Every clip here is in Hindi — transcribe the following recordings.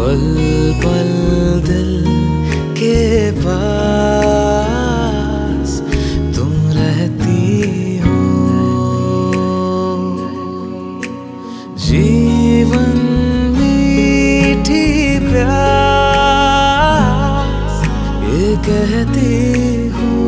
पल पल दिल के पास तुम रहती हो। जीवन मीठी प्यास ये कहती हो।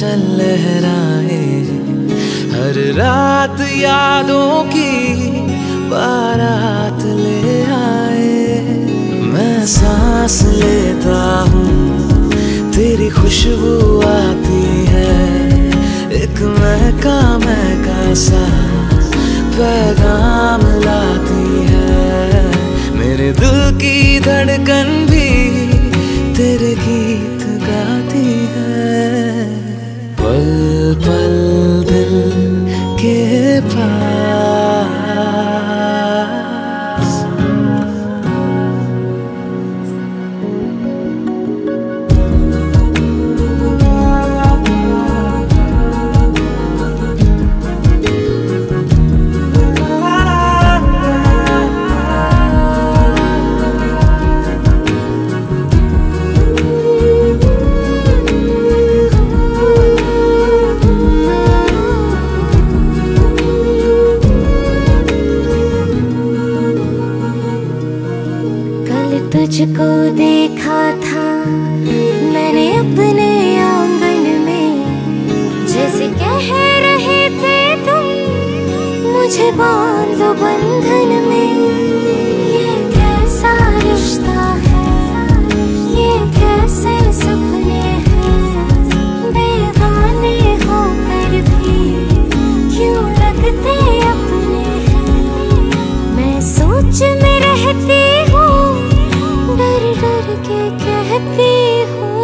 चल लहराए। हर रात यादों की बारात ले आए। मैं सांस लेता हूँ, तेरी खुशबू आती है। एक महका महका सा पैगाम लाती है। मेरे दिल की धड़कन भी तुझको देखा था, मैंने अपने आँगन में। जैसे कह रहे थे तुम, मुझे बांधो बंधन में। करके कहती हूँ।